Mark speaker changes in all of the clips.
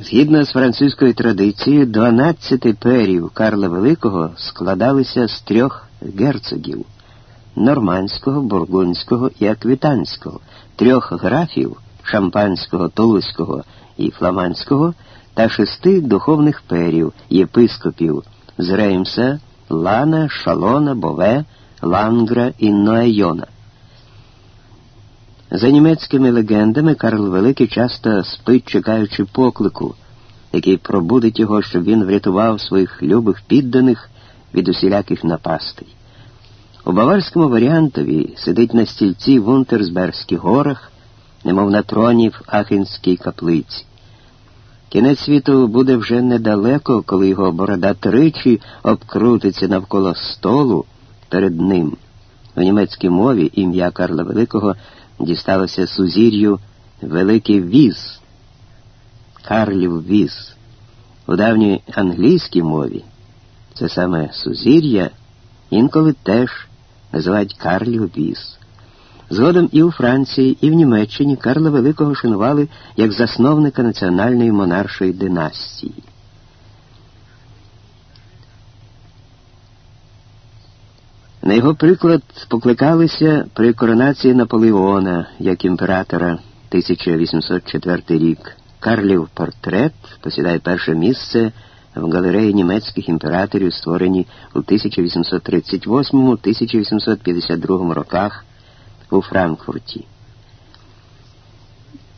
Speaker 1: Згідно з французькою традицією, 12 перів Карла Великого складалися з трьох герцогів нормандського, бургундського і аквітанського, трьох графів шампанського, тулузького і фламандського та шести духовних перів, єпископів з Реймса, Лана, Шалона, Бове, Лангра і Ноайона. За німецькими легендами Карл Великий часто спить, чекаючи поклику, який пробудить його, щоб він врятував своїх любих підданих від усіляких напастей. У баварському варіантові сидить на стільці в Унтерсбергських горах, немов на троні в Ахенській каплиці. Кінець світу буде вже недалеко, коли його борода тричі обкрутиться навколо столу перед ним. У німецькій мові ім'я Карла Великого дісталося сузір'ю Великий Віз, Карлів Віз. У давній англійській мові це саме сузір'я інколи теж називають Карлів Віз. Згодом і у Франції, і в Німеччині Карла Великого шанували як засновника національної монаршої династії. На його приклад покликалися при коронації Наполеона як імператора 1804 рік. Карлів портрет посідає перше місце в галереї німецьких імператорів, створені у 1838-1852 роках у Франкфурті.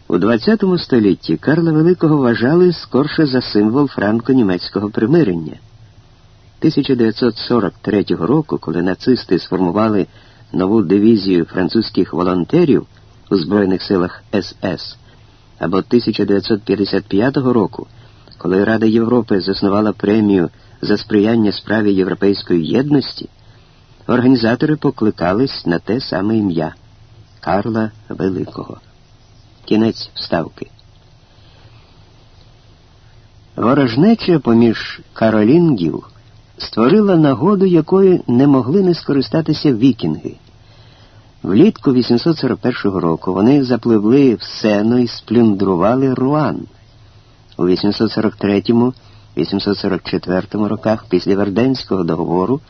Speaker 1: У ХХ столітті Карла Великого вважали скорше за символ франко-німецького примирення. 1943 року, коли нацисти сформували нову дивізію французьких волонтерів у Збройних силах СС, або 1955 року, коли Рада Європи заснувала премію за сприяння справі європейської єдності, організатори покликались на те саме ім'я Карла Великого. Кінець вставки. Ворожнеча поміж каролінгів створила нагоду, якою не могли не скористатися вікінги. Влітку 841 року вони запливли в сену і сплюндрували Руан. У 843-844 роках після Верденського договору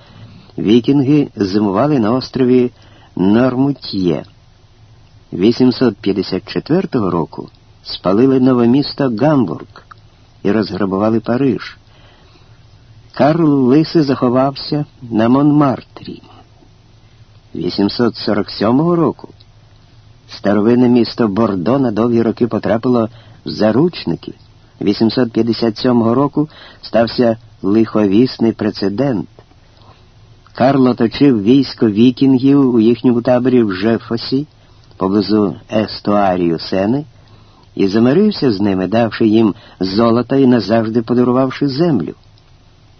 Speaker 1: вікінги зимували на острові Нормутьє. 854 року спалили нове місто Гамбург і розграбували Париж. Карл Лисий заховався на Монмартрі. 847 року старовинне місто Бордо на довгі роки потрапило в заручники. 857 року стався лиховісний прецедент. Карл оточив військо вікінгів у їхньому таборі в Жефосі поблизу Естуарію Сени і замирився з ними, давши їм золота і назавжди подарувавши землю.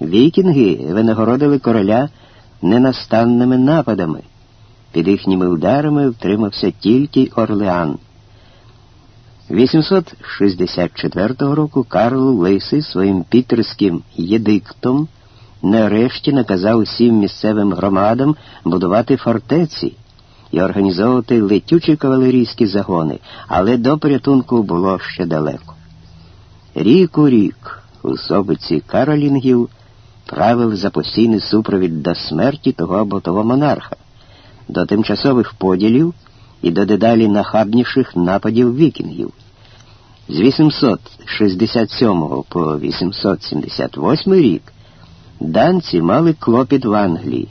Speaker 1: Вікінги винагородили короля ненастанними нападами. Під їхніми ударами втримався тільки Орлеан. 864 року Карл Лисий своїм пітерським єдиктом нарешті наказав усім місцевим громадам будувати фортеці і організовувати летючі кавалерійські загони, але до порятунку було ще далеко. Рік у рік у собиці Каролінгів правив за постійний супровід до смерті того або того монарха, до тимчасових поділів і до дедалі нахабніших нападів вікінгів. З 867 по 878 рік данці мали клопіт в Англії.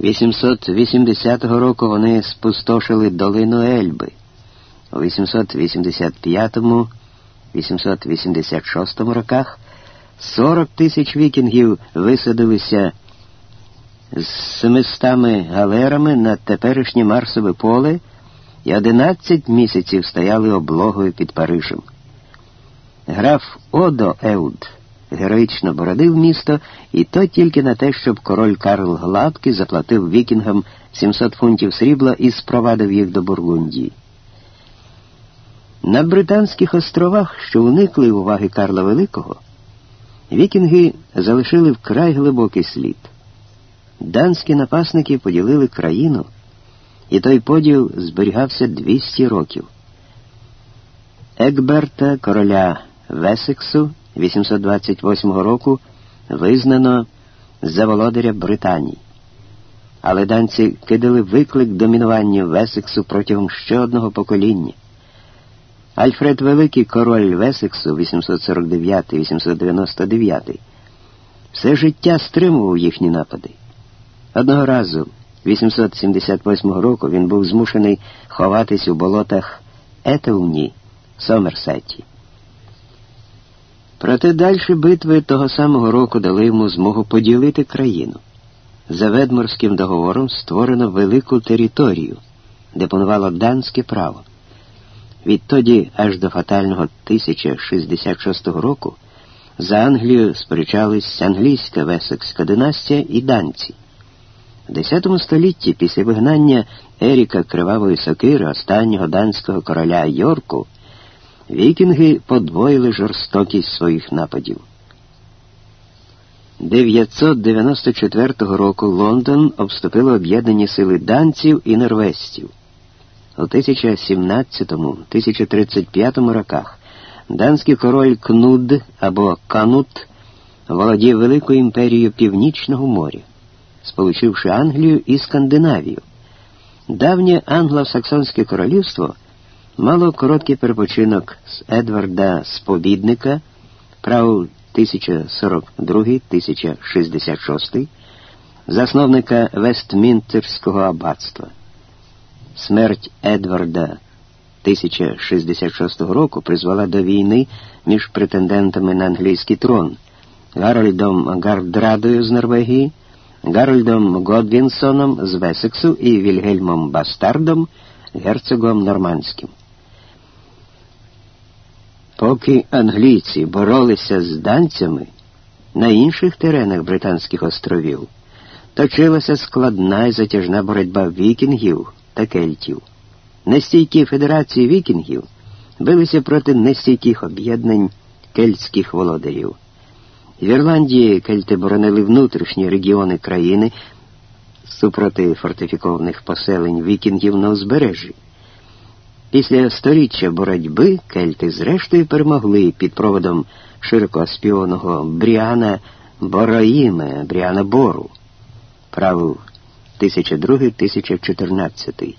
Speaker 1: 880 року вони спустошили долину Ельби. У 885-886 роках 40 тисяч вікінгів висадилися з 700 галерами на теперішнє Марсове поле і 11 місяців стояли облогою під Парижем. Граф Одо Еуд героїчно бородив місто, і то тільки на те, щоб король Карл Гладкий заплатив вікінгам 700 фунтів срібла і спровадив їх до Бургундії. На Британських островах, що уникли уваги Карла Великого, вікінги залишили вкрай глибокий слід. Данські напасники поділили країну, і той поділ зберігався 200 років. Екберта, короля Весексу 828 року, визнано за володаря Британії. Але данці кидали виклик домінування Весексу протягом ще одного покоління. Альфред Великий, король Весексу 849-899, все життя стримував їхні напади. Одного разу, 878 року, він був змушений ховатись у болотах Етелні, Сомерсеті. Проте дальші битви того самого року дали йому змогу поділити країну. За Ведморським договором створено велику територію, де панувало данське право. Відтоді аж до фатального 1066 року за Англію сперечались англійська весекська династія і данці. В X столітті після вигнання Еріка Кривавої Сокири, останнього данського короля Йорку, вікінги подвоїли жорстокість своїх нападів. 994 року Лондон обступило об'єднані сили данців і норвезців. У 1017-1035 роках данський король Кнуд або Канут володів великою імперією Північного моря, сполучивши Англію і Скандинавію. Давнє англо-саксонське королівство мало короткий перепочинок з Едварда Сповідника, прав 1042-1066, засновника Вестмінтерського аббатства. Смерть Едварда 1066 року призвела до війни між претендентами на англійський трон Гарольдом Гардрадою з Норвегії, Гарольдом Годвінсоном з Весексу і Вільгельмом Бастардом, герцогом Нормандським. Поки англійці боролися з данцями на інших теренах Британських островів, точилася складна і затяжна боротьба вікінгів та кельтів. Нестійкі федерації вікінгів билися проти нестійких об'єднань кельтських володарів. В Ірландії кельти боронили внутрішні регіони країни супроти фортифікованих поселень вікінгів на узбережжі. Після століття боротьби кельти зрештою перемогли під проводом широкоспіваного Бріана Бороїме, Бріана Бору, правив 1002-1014.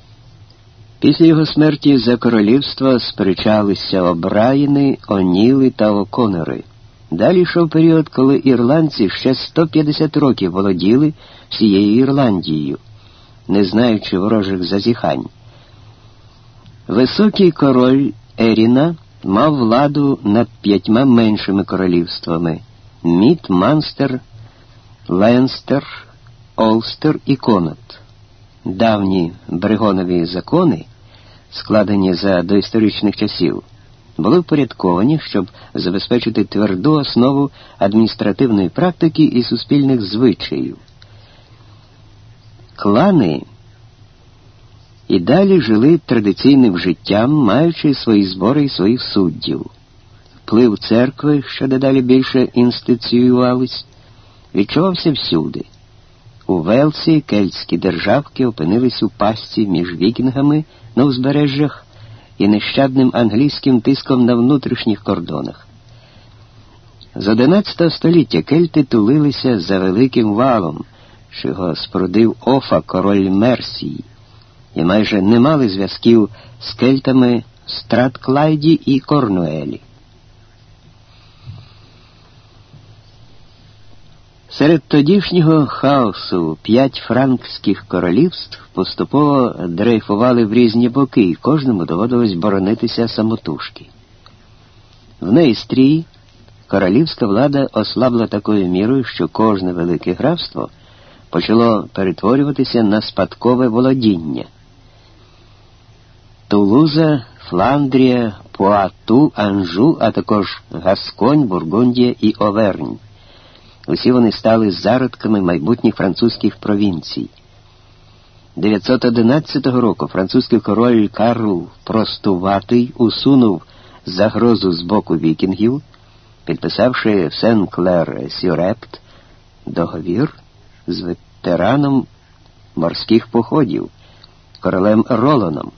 Speaker 1: Після його смерті за королівство сперечалися Обраїни, Оніли та Оконори. Далі йшов період, коли ірландці ще 150 років володіли всією Ірландією, не знаючи ворожих зазіхань. Високий король Еріна мав владу над п'ятьма меншими королівствами Міт, Манстер, Ленстер, Олстер і Конот. Давні бригонові закони, складені за доісторичних часів, були впорядковані, щоб забезпечити тверду основу адміністративної практики і суспільних звичаїв. Клани і далі жили традиційним життям, маючи свої збори і своїх суддів. Вплив церкви, що дедалі більше інституціювались, відчувався всюди. У Велсі кельтські державки опинились у пастці між вікінгами на узбережжях і нещадним англійським тиском на внутрішніх кордонах. З XI століття кельти тулилися за великим валом, що його спорудив Офа, король Мерсії і майже не мали зв'язків з кельтами Стратклайді і Корнуелі. Серед тодішнього хаосу п'ять франкських королівств поступово дрейфували в різні боки, і кожному доводилось боронитися самотужки. В Нейстрії королівська влада ослабла такою мірою, що кожне велике графство почало перетворюватися на спадкове володіння. Тулуза, Фландрія, Пуату, Анжу, а також Гасконь, Бургундія і Овернь. Усі вони стали зародками майбутніх французьких провінцій. 911 року французький король Карл Простуватий усунув загрозу з боку вікінгів, підписавши в Сен-Клер-сюр-Епт договір з ветераном морських походів, королем Роланом.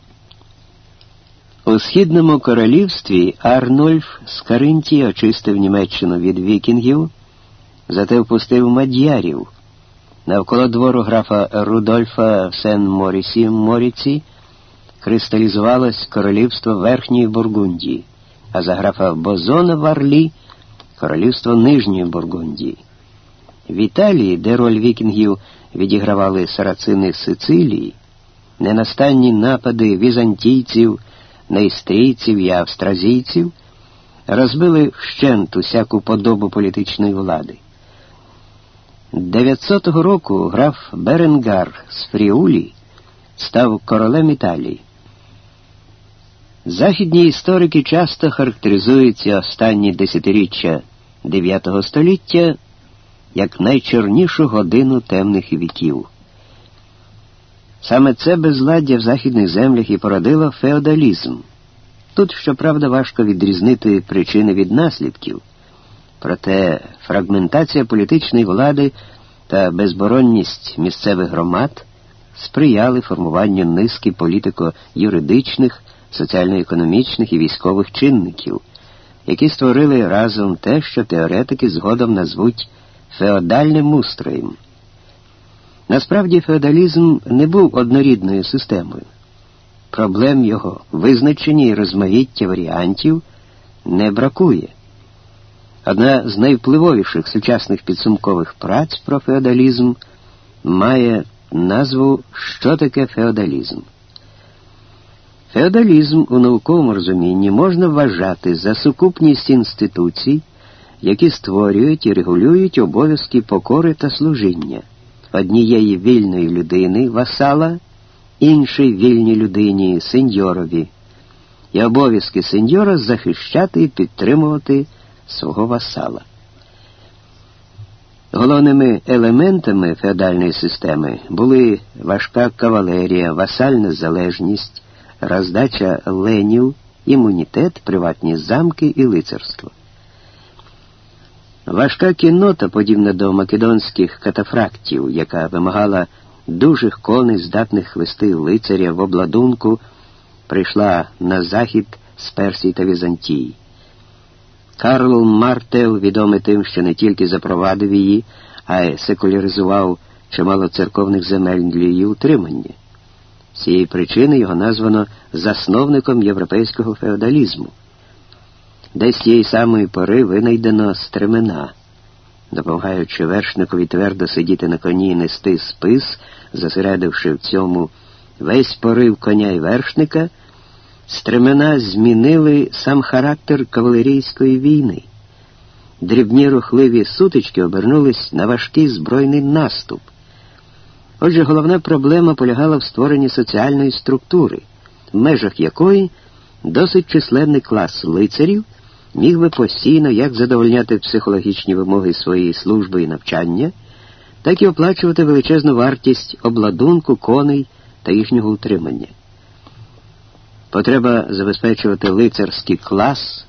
Speaker 1: У східному королівстві Арнольф з Каринті очистив Німеччину від вікінгів, зате впустив мадярів. Навколо двору графа Рудольфа в Сен Морісі Моріці кристалізувалось королівство Верхньої Бургундії, а за графа Бозона в Арлі королівство Нижньої Бургундії. В Італії, де роль вікінгів відігравали сарацини Сицилії, ненастанні напади візантійців, найстрійців і австразійців розбили вщент усяку подобу політичної влади. 900 року граф Беренгар з Фріулі став королем Італії. Західні історики часто характеризуються останні десятиріччя IX століття як найчорнішу годину темних віків. Саме це безладдя в західних землях і породило феодалізм. Тут, щоправда, важко відрізнити причини від наслідків, проте фрагментація політичної влади та безборонність місцевих громад сприяли формуванню низки політико-юридичних, соціально-економічних і військових чинників, які створили разом те, що теоретики згодом назвуть феодальним устроєм. Насправді феодалізм не був однорідною системою. Проблем його визначення і розмаїття варіантів не бракує. Одна з найвпливовіших сучасних підсумкових праць про феодалізм має назву Що таке феодалізм? Феодалізм у науковому розумінні можна вважати за сукупність інституцій, які створюють і регулюють обов'язки покори та служіння. Однієї вільної людини васала, іншій вільній людині сеньорові, і обов'язки сеньора захищати і підтримувати свого васала. Головними елементами феодальної системи були важка кавалерія, васальна залежність, роздача ленів, імунітет, приватні замки і лицарство. Важка кіннота, подібна до македонських катафрактів, яка вимагала дужих коней, здатних вести лицаря в обладунку, прийшла на захід з Персії та Візантії. Карл Мартел, відомий тим, що не тільки запровадив її, а й секуляризував чимало церковних земель для її утримання. З цієї причини його названо засновником європейського феодалізму. Десь цієї самої пори винайдено стремена, допомагаючи вершникові твердо сидіти на коні і нести спис, зосередивши в цьому весь порив коня і вершника, стремена змінили сам характер кавалерійської війни. Дрібні рухливі сутички обернулись на важкий збройний наступ. Отже, головна проблема полягала в створенні соціальної структури, в межах якої досить численний клас лицарів міг би постійно як задовольняти психологічні вимоги своєї служби і навчання, так і оплачувати величезну вартість обладунку, коней та їхнього утримання. Потреба забезпечувати лицарський клас,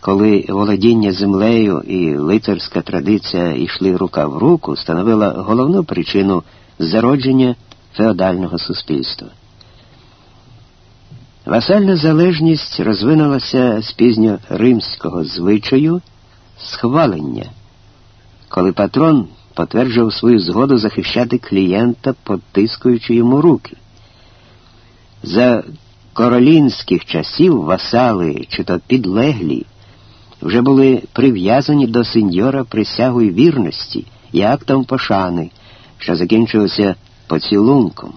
Speaker 1: коли володіння землею і лицарська традиція йшли рука в руку, становила головну причину зародження феодального суспільства. Васальна залежність розвинулася з пізньоримського звичаю схвалення, коли патрон потверджував свою згоду захищати клієнта, потискуючи йому руки. За королінських часів васали чи то підлеглі вже були прив'язані до сеньора присягою вірності і актом пошани, що закінчилося поцілунком.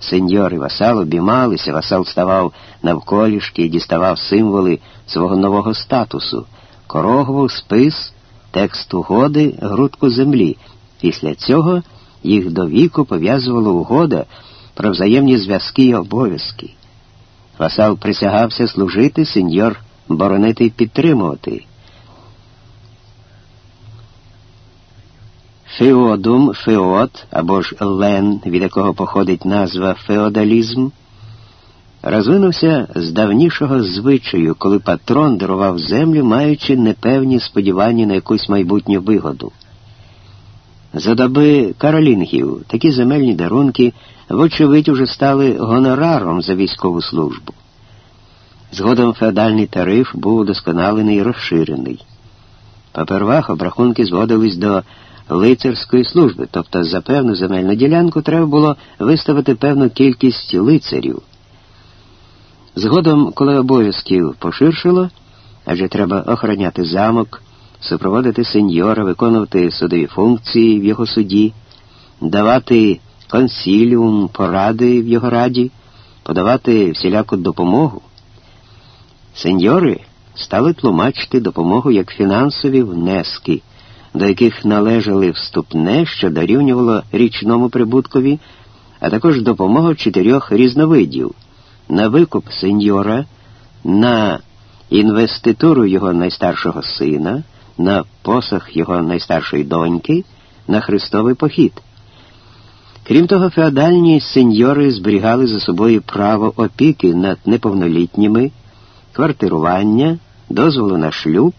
Speaker 1: Сеньор і васал обіймалися, васал ставав навколішки і діставав символи свого нового статусу, корогву, спис, текст угоди, грудку землі. Після цього їх до віку пов'язувала угода про взаємні зв'язки і обов'язки. Васал присягався служити, сеньор боронити і підтримувати. Феодум, феод або ж лен, від якого походить назва феодалізм, розвинувся з давнішого звичаю, коли патрон дарував землю, маючи непевні сподівання на якусь майбутню вигоду. За доби каролінгів такі земельні дарунки, вочевидь, уже стали гонораром за військову службу. Згодом феодальний тариф був удосконалений і розширений. Попервах обрахунки зводились до лицарської служби, тобто за певну земельну ділянку треба було виставити певну кількість лицарів. Згодом, коли обов'язків поширшило, адже треба охороняти замок, супроводити сеньора, виконувати судові функції в його суді, давати консіліум, поради в його раді, подавати всіляку допомогу. Сеньори стали тлумачити допомогу як фінансові внески, до яких належали вступне, що дорівнювало річному прибуткові, а також допомога чотирьох різновидів на викуп сеньора, на інвеституру його найстаршого сина, на посах його найстаршої доньки, на хрестовий похід. Крім того, феодальні сеньори зберігали за собою право опіки над неповнолітніми, квартирування, дозволу на шлюб,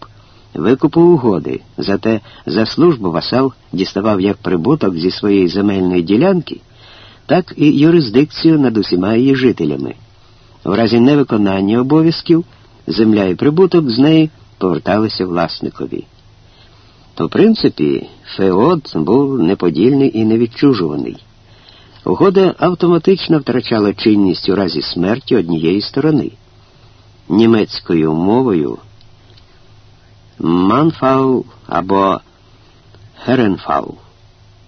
Speaker 1: викупу угоди. Зате за службу васал діставав як прибуток зі своєї земельної ділянки, так і юрисдикцію над усіма її жителями. В разі невиконання обов'язків земля і прибуток з неї поверталися власникові. То, в принципі, Феод був неподільний і невідчужуваний. Угода автоматично втрачала чинність у разі смерті однієї сторони. Німецькою мовою манфау або геренфау.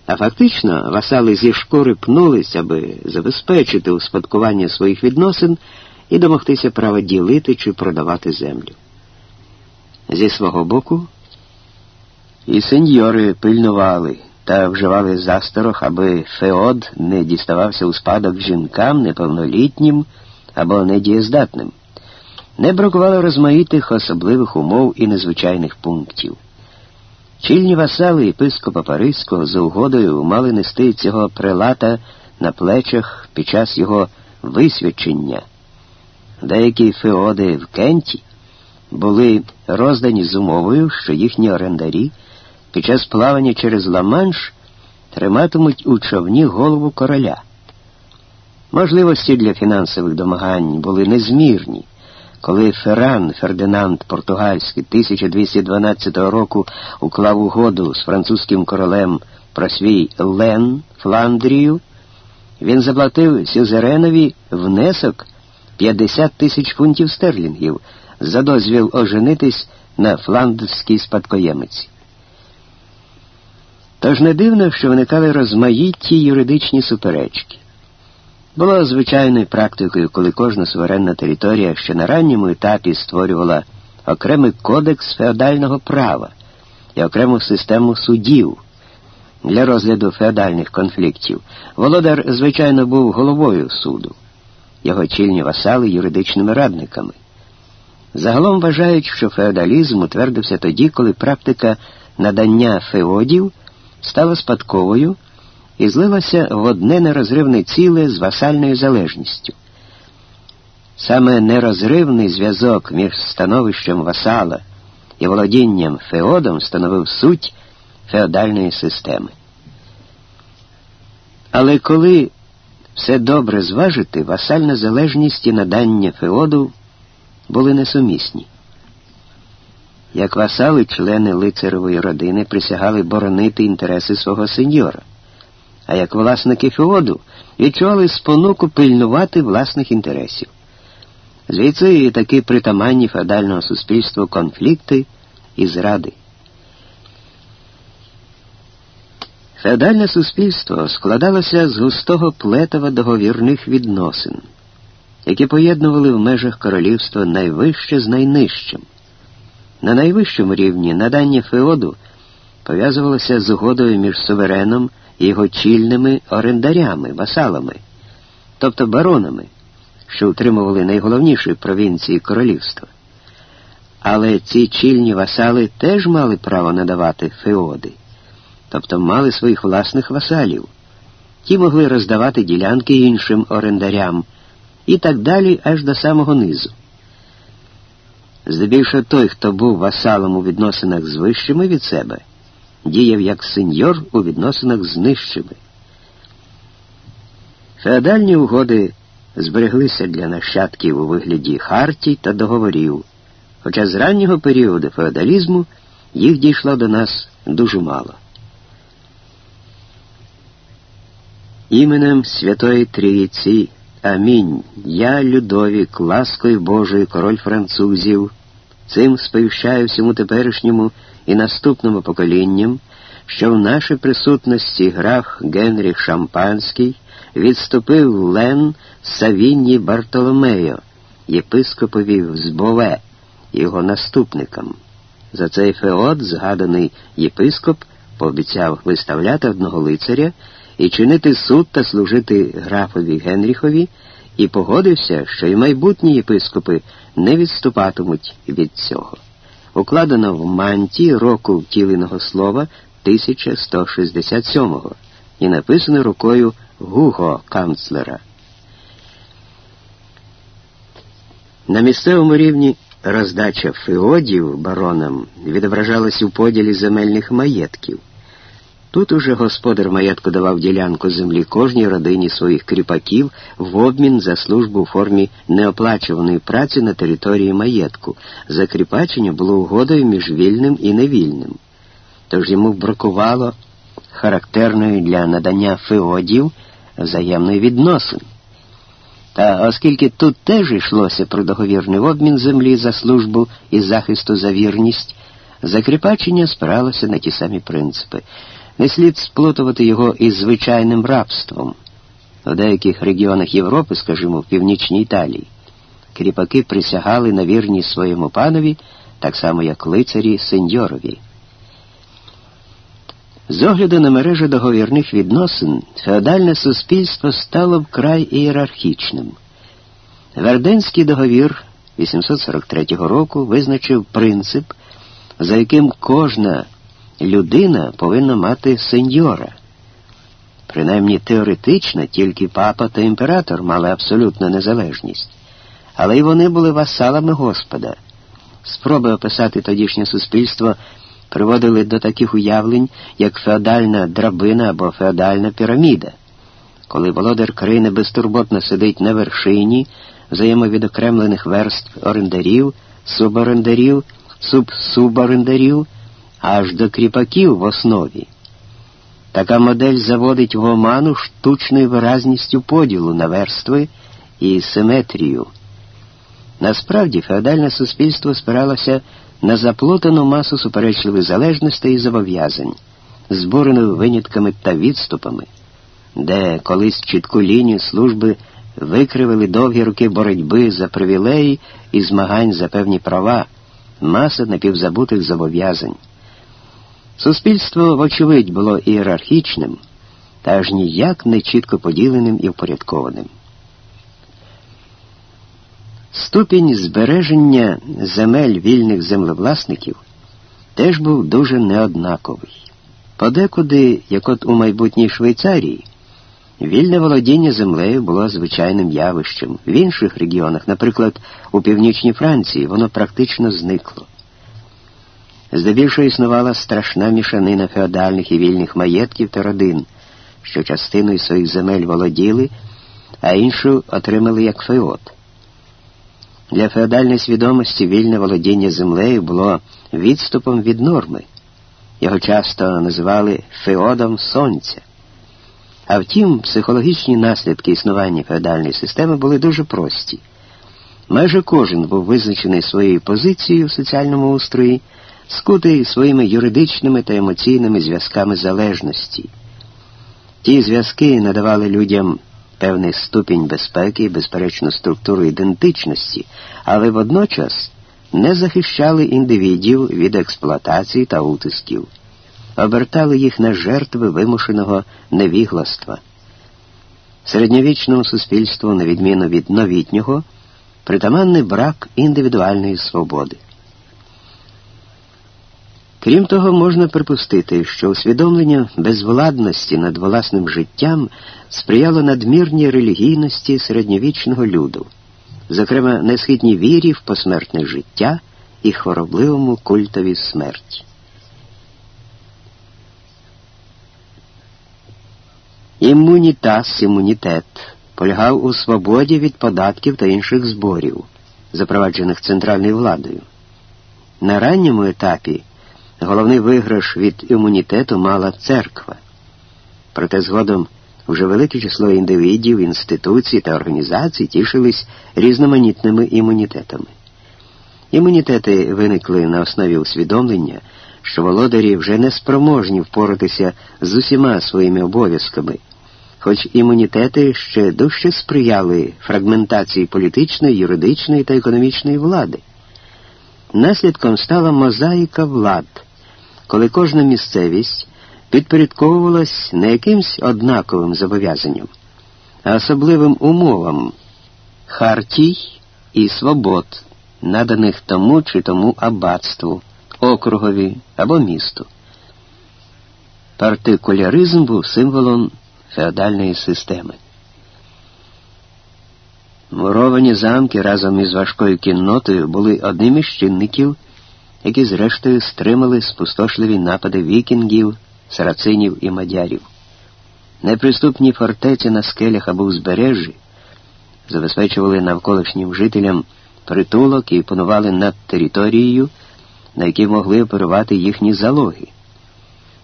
Speaker 1: А фактично васали зі шкури пнулись, аби забезпечити успадкування своїх відносин і домогтися права ділити чи продавати землю. Зі свого боку, і сеньори пильнували та вживали засторох, аби Феод не діставався у спадок жінкам неповнолітнім або недієздатним. Не бракувало розмаїтих особливих умов і незвичайних пунктів. Чільні васали єпископа Паризького за угодою мали нести цього прилата на плечах під час його висвячення. Деякі феоди в Кенті були роздані з умовою, що їхні орендарі під час плавання через Ла-Манш триматимуть у човні голову короля. Можливості для фінансових домагань були незмірні. Коли Ферран Фердинанд Португальський 1212 року уклав угоду з французьким королем про свій Лен Фландрію, він заплатив Сюзеренові внесок 50 тисяч фунтів стерлінгів за дозвіл оженитись на фландерській спадкоємиці. Тож не дивно, що виникали розмаїтті юридичні суперечки. Було звичайною практикою, коли кожна суверенна територія ще на ранньому етапі створювала окремий кодекс феодального права і окрему систему судів для розгляду феодальних конфліктів. Володар, звичайно, був головою суду, його чільні васали юридичними радниками. Загалом вважають, що феодалізм утвердився тоді, коли практика надання феодів стала спадковою і злилася в одне нерозривне ціле з васальною залежністю. Саме нерозривний зв'язок між становищем васала і володінням феодом становив суть феодальної системи. Але коли все добре зважити, васальна залежність і надання феоду були несумісні. Як васали, члени лицарової родини присягали боронити інтереси свого сеньора а як власники феоду відчували спонуку пильнувати власних інтересів. Звідси і такі притаманні феодального суспільства конфлікти і зради. Феодальне суспільство складалося з густого плетова договірних відносин, які поєднували в межах королівства найвище з найнижчим. На найвищому рівні надання феоду пов'язувалося з угодою між сувереном і його чільними орендарями, васалами, тобто баронами, що утримували найголовніші провінції королівства. Але ці чільні васали теж мали право надавати феоди, тобто мали своїх власних васалів. Ті могли роздавати ділянки іншим орендарям і так далі аж до самого низу. Здебільшого той, хто був васалом у відносинах з вищими від себе діяв як сеньор у відносинах з нижчими. Феодальні угоди збереглися для нащадків у вигляді хартій та договорів, хоча з раннього періоду феодалізму їх дійшло до нас дуже мало. Іменем Святої Трійці, Амінь. Я, Людовік, ласкою Божої, король французів, цим сповіщаю всьому теперішньому і наступному поколінням, що в нашій присутності граф Генріх Шампанський відступив Лен Савінні Бартоломео, єпископові з Бове, його наступникам. За цей феод згаданий єпископ пообіцяв виставляти одного лицаря і чинити суд та служити графові Генріхові, і погодився, що й майбутні єпископи не відступатимуть від цього. Укладено в манті року втіленого слова 1167-го і написано рукою Гуго канцлера. На місцевому рівні роздача феодів баронам відображалась у поділі земельних маєтків. Тут уже господар маєтку давав ділянку землі кожній родині своїх кріпаків в обмін за службу у формі неоплачуваної праці на території маєтку. Закріпачення було угодою між вільним і невільним. Тож йому бракувало характерної для надання феодів взаємної відносин. Та оскільки тут теж йшлося про договірний обмін землі за службу і захисту за вірність, закріпачення спиралося на ті самі принципи. Не слід сплутувати його із звичайним рабством. У деяких регіонах Європи, скажімо, в північній Італії, кріпаки присягали на вірність своєму панові, так само як лицарі сеньорові. З огляду на мережу договірних відносин, феодальне суспільство стало вкрай ієрархічним. Верденський договір 843 року визначив принцип, за яким кожна людина повинна мати сеньора. Принаймні теоретично тільки папа та імператор мали абсолютну незалежність, але й вони були васалами Господа. Спроби описати тодішнє суспільство приводили до таких уявлень, як феодальна драбина або феодальна піраміда. Коли володар країни безтурботно сидить на вершині взаємовідокремлених верств орендарів, суборендарів, субсуборендарів, аж до кріпаків в основі. Така модель заводить в оману штучною виразністю поділу на верстви і симетрію. Насправді феодальне суспільство спиралося на заплутану масу суперечливих залежностей і зобов'язань, зборену винятками та відступами, де колись чітку лінію служби викривили довгі роки боротьби за привілеї і змагань за певні права, маса напівзабутих зобов'язань. Суспільство, вочевидь, було ієрархічним та аж ніяк не чітко поділеним і впорядкованим. Ступінь збереження земель вільних землевласників теж був дуже неоднаковий. Подекуди, як от у майбутній Швейцарії, вільне володіння землею було звичайним явищем. В інших регіонах, наприклад, у північній Франції, воно практично зникло. Здебільшого існувала страшна мішанина феодальних і вільних маєтків та родин, що частиною своїх земель володіли, а іншу отримали як феод. Для феодальної свідомості вільне володіння землею було відступом від норми. Його часто називали феодом сонця. А втім, психологічні наслідки існування феодальної системи були дуже прості. Майже кожен був визначений своєю позицією в соціальному устрої, скутий своїми юридичними та емоційними зв'язками залежності. Ті зв'язки надавали людям певний ступінь безпеки і безперечну структуру ідентичності, але водночас не захищали індивідів від експлуатації та утисків, обертали їх на жертви вимушеного невігластва. Середньовічному суспільству, на відміну від новітнього, притаманний брак індивідуальної свободи. Крім того, можна припустити, що усвідомлення безвладності над власним життям сприяло надмірній релігійності середньовічного люду, зокрема несхитній вірі в посмертне життя і хворобливому культові смерті. Імунітас, імунітет полягав у свободі від податків та інших зборів, запроваджених центральною владою. На ранньому етапі головний виграш від імунітету мала церква. Проте згодом вже велике число індивідів, інституцій та організацій тішились різноманітними імунітетами. Імунітети виникли на основі усвідомлення, що володарі вже не спроможні впоратися з усіма своїми обов'язками, хоч імунітети ще дужче сприяли фрагментації політичної, юридичної та економічної влади. Наслідком стала мозаїка влад, коли кожна місцевість підпорядковувалась не якимсь однаковим зобов'язанням, а особливим умовам хартій і свобод, наданих тому чи тому аббатству, округові або місту. Партикуляризм був символом феодальної системи. Муровані замки разом із важкою кіннотою були одним із чинників, які зрештою стримали спустошливі напади вікінгів, сарацинів і мадярів. Неприступні фортеці на скелях або узбережжі забезпечували навколишнім жителям притулок і панували над територією, на якій могли оперувати їхні залоги.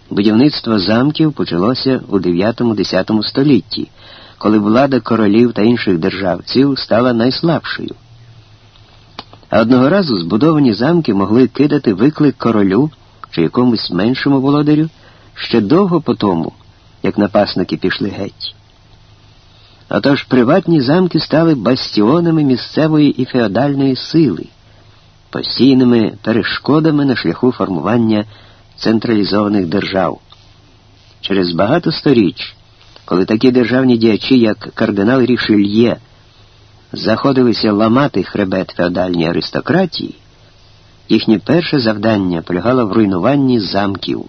Speaker 1: Будівництво замків почалося у 9-10 столітті, коли влада королів та інших державців стала найслабшою. А одного разу збудовані замки могли кидати виклик королю чи якомусь меншому володарю ще довго по тому, як напасники пішли геть. Отож приватні замки стали бастіонами місцевої і феодальної сили, постійними перешкодами на шляху формування централізованих держав. Через багато сторіч, коли такі державні діячі, як кардинал Рішельє, заходилися ламати хребет феодальній аристократії, їхнє перше завдання полягало в руйнуванні замків.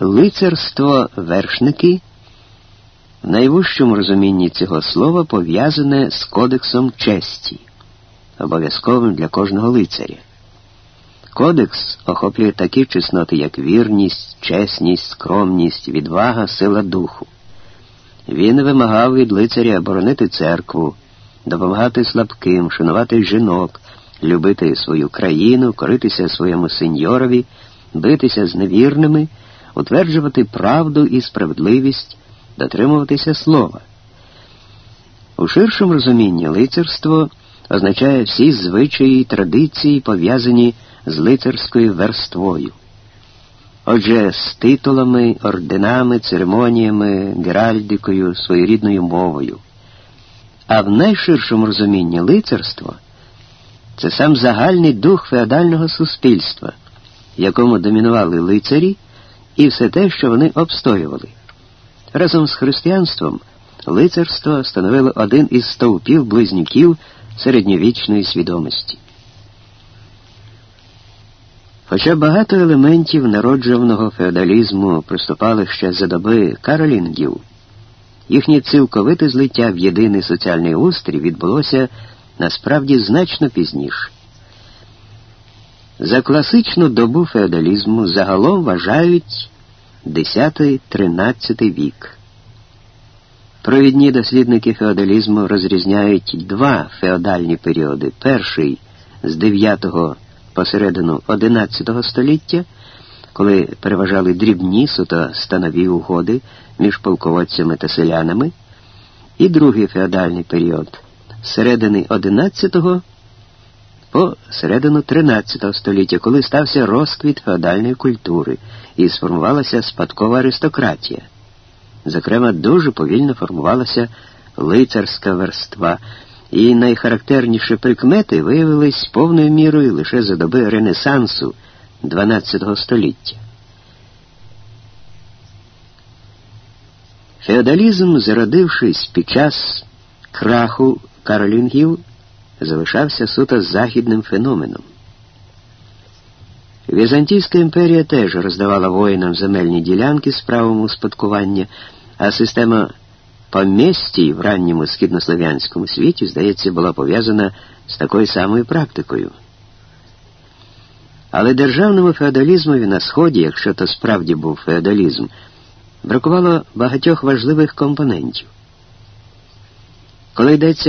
Speaker 1: Лицарство вершники в найвищому розумінні цього слова пов'язане з кодексом честі, обов'язковим для кожного лицаря. Кодекс охоплює такі чесноти, як вірність, чесність, скромність, відвага, сила духу. Він вимагав від лицаря оборонити церкву, допомагати слабким, шанувати жінок, любити свою країну, коритися своєму сеньорові, битися з невірними, утверджувати правду і справедливість, дотримуватися слова. У ширшому розумінні лицарство означає всі звичаї і традиції, пов'язані з лицарською верствою. Отже, з титулами, орденами, церемоніями, геральдикою, своєрідною мовою. А в найширшому розумінні лицарство це сам загальний дух феодального суспільства, якому домінували лицарі і все те, що вони обстоювали. Разом з християнством лицарство становило один із стовпів близнюків середньовічної свідомості. Хоча багато елементів народжуваного феодалізму приступали ще за доби каролінгів, їхнє цілковите злиття в єдиний соціальний устрій відбулося насправді значно пізніше. За класичну добу феодалізму загалом вважають 10-13 вік. Провідні дослідники феодалізму розрізняють два феодальні періоди. Перший з 9 посередину XI століття, коли переважали дрібні суто станові угоди між полководцями та селянами, і другий феодальний період з середини XI по середину XIII століття, коли стався розквіт феодальної культури і сформувалася спадкова аристократія. Зокрема, дуже повільно формувалася лицарська верства і найхарактерніші прикмети виявились повною мірою лише за доби Ренесансу XII століття. Феодалізм, зародившись під час краху каролінгів, залишався суто західним феноменом. Візантійська імперія теж роздавала воїнам земельні ділянки з правом успадкування, а система поместій в ранньому східнослов'янському світі, здається, була пов'язана з такою самою практикою. Але державному феодалізмові на Сході, якщо то справді був феодалізм, бракувало багатьох важливих компонентів. Коли йдеться